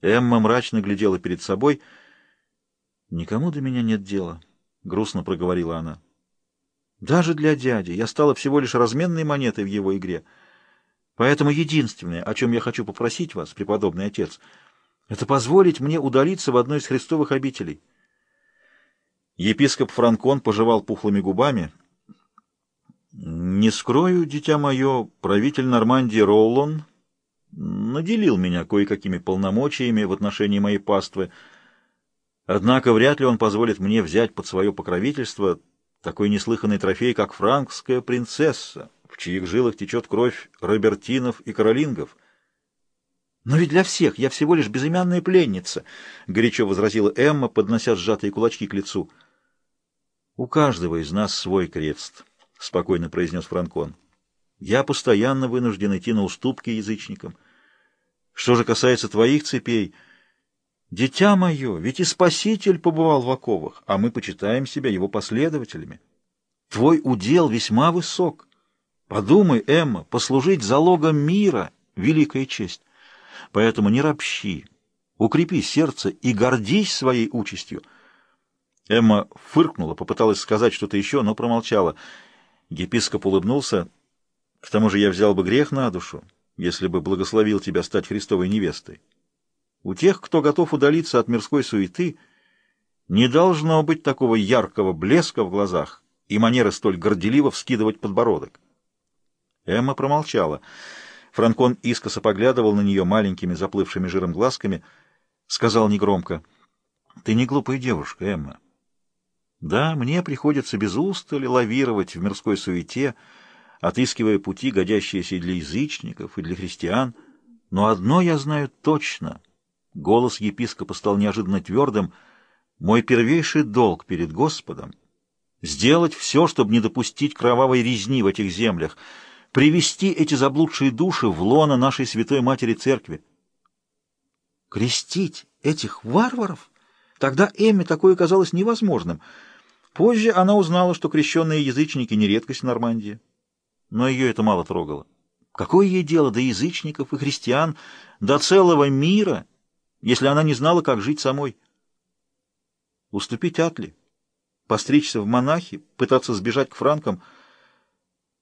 Эмма мрачно глядела перед собой. «Никому до меня нет дела», — грустно проговорила она. «Даже для дяди я стала всего лишь разменной монетой в его игре. Поэтому единственное, о чем я хочу попросить вас, преподобный отец, это позволить мне удалиться в одной из христовых обителей». Епископ Франкон пожевал пухлыми губами. «Не скрою, дитя мое, правитель Нормандии Роллон наделил меня кое-какими полномочиями в отношении моей паствы, однако вряд ли он позволит мне взять под свое покровительство такой неслыханный трофей, как франкская принцесса, в чьих жилах течет кровь Робертинов и Каролингов. «Но ведь для всех я всего лишь безымянная пленница», — горячо возразила Эмма, поднося сжатые кулачки к лицу. «У каждого из нас свой крест», — спокойно произнес Франкон. «Я постоянно вынужден идти на уступки язычникам». Что же касается твоих цепей, дитя мое, ведь и Спаситель побывал в оковах, а мы почитаем себя его последователями. Твой удел весьма высок. Подумай, Эмма, послужить залогом мира — великая честь. Поэтому не ропщи, укрепи сердце и гордись своей участью. Эмма фыркнула, попыталась сказать что-то еще, но промолчала. Епископ улыбнулся. К тому же я взял бы грех на душу если бы благословил тебя стать Христовой невестой. У тех, кто готов удалиться от мирской суеты, не должно быть такого яркого блеска в глазах и манеры столь горделиво вскидывать подбородок. Эмма промолчала. Франкон искоса поглядывал на нее маленькими заплывшими жиром глазками, сказал негромко, «Ты не глупая девушка, Эмма. Да, мне приходится без устали лавировать в мирской суете, — отыскивая пути, годящиеся для язычников и для христиан. Но одно я знаю точно. Голос епископа стал неожиданно твердым. Мой первейший долг перед Господом — сделать все, чтобы не допустить кровавой резни в этих землях, привести эти заблудшие души в лоно нашей Святой Матери Церкви. Крестить этих варваров? Тогда Эмме такое казалось невозможным. Позже она узнала, что крещенные язычники не редкость в Нормандии но ее это мало трогало. Какое ей дело до язычников и христиан, до целого мира, если она не знала, как жить самой? Уступить Атли, постричься в монахи, пытаться сбежать к франкам.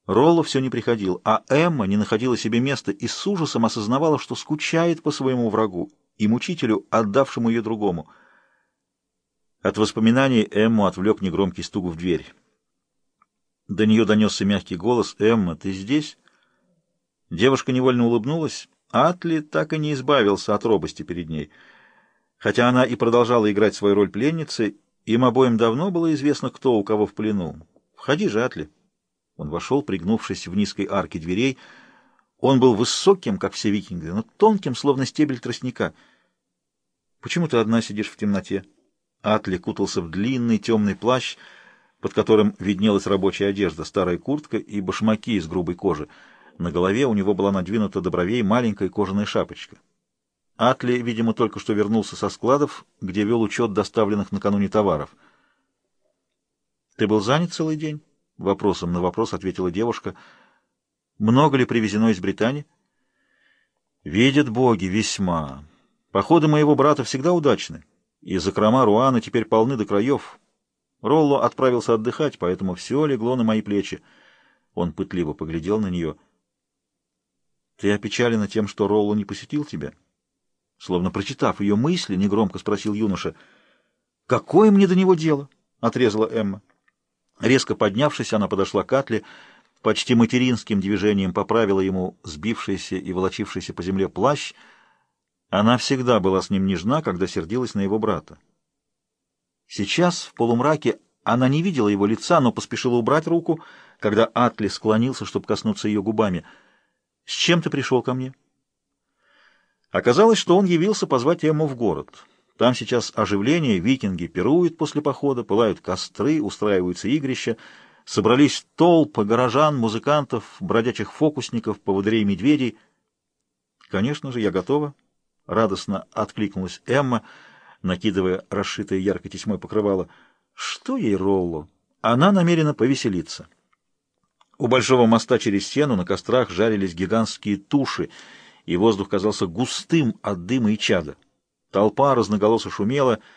Ролло все не приходил, а Эмма не находила себе места и с ужасом осознавала, что скучает по своему врагу и мучителю, отдавшему ее другому. От воспоминаний Эмму отвлек негромкий стук в дверь. До нее донесся мягкий голос. «Эмма, ты здесь?» Девушка невольно улыбнулась. Атли так и не избавился от робости перед ней. Хотя она и продолжала играть свою роль пленницы, им обоим давно было известно, кто у кого в плену. «Входи же, Атли!» Он вошел, пригнувшись в низкой арке дверей. Он был высоким, как все викинги, но тонким, словно стебель тростника. «Почему ты одна сидишь в темноте?» Атли кутался в длинный темный плащ — под которым виднелась рабочая одежда, старая куртка и башмаки из грубой кожи. На голове у него была надвинута до бровей маленькая кожаная шапочка. Атли, видимо, только что вернулся со складов, где вел учет доставленных накануне товаров. «Ты был занят целый день?» — вопросом на вопрос ответила девушка. «Много ли привезено из Британии?» «Видят боги весьма. Походы моего брата всегда удачны, и закрома Руана теперь полны до краев». Ролло отправился отдыхать, поэтому все легло на мои плечи. Он пытливо поглядел на нее. — Ты опечалена тем, что Ролло не посетил тебя? Словно прочитав ее мысли, негромко спросил юноша. — Какое мне до него дело? — отрезала Эмма. Резко поднявшись, она подошла к Атле, почти материнским движением поправила ему сбившийся и волочившийся по земле плащ. Она всегда была с ним нежна, когда сердилась на его брата. Сейчас, в полумраке, она не видела его лица, но поспешила убрать руку, когда Атли склонился, чтобы коснуться ее губами. «С чем ты пришел ко мне?» Оказалось, что он явился позвать Эмму в город. Там сейчас оживление, викинги пируют после похода, пылают костры, устраиваются игрища, собрались толпы горожан, музыкантов, бродячих фокусников, поводырей медведей. «Конечно же, я готова», — радостно откликнулась Эмма, — накидывая расшитое яркой тесьмой покрывало. Что ей Ролло? Она намерена повеселиться. У большого моста через сену на кострах жарились гигантские туши, и воздух казался густым от дыма и чада. Толпа разноголосо шумела —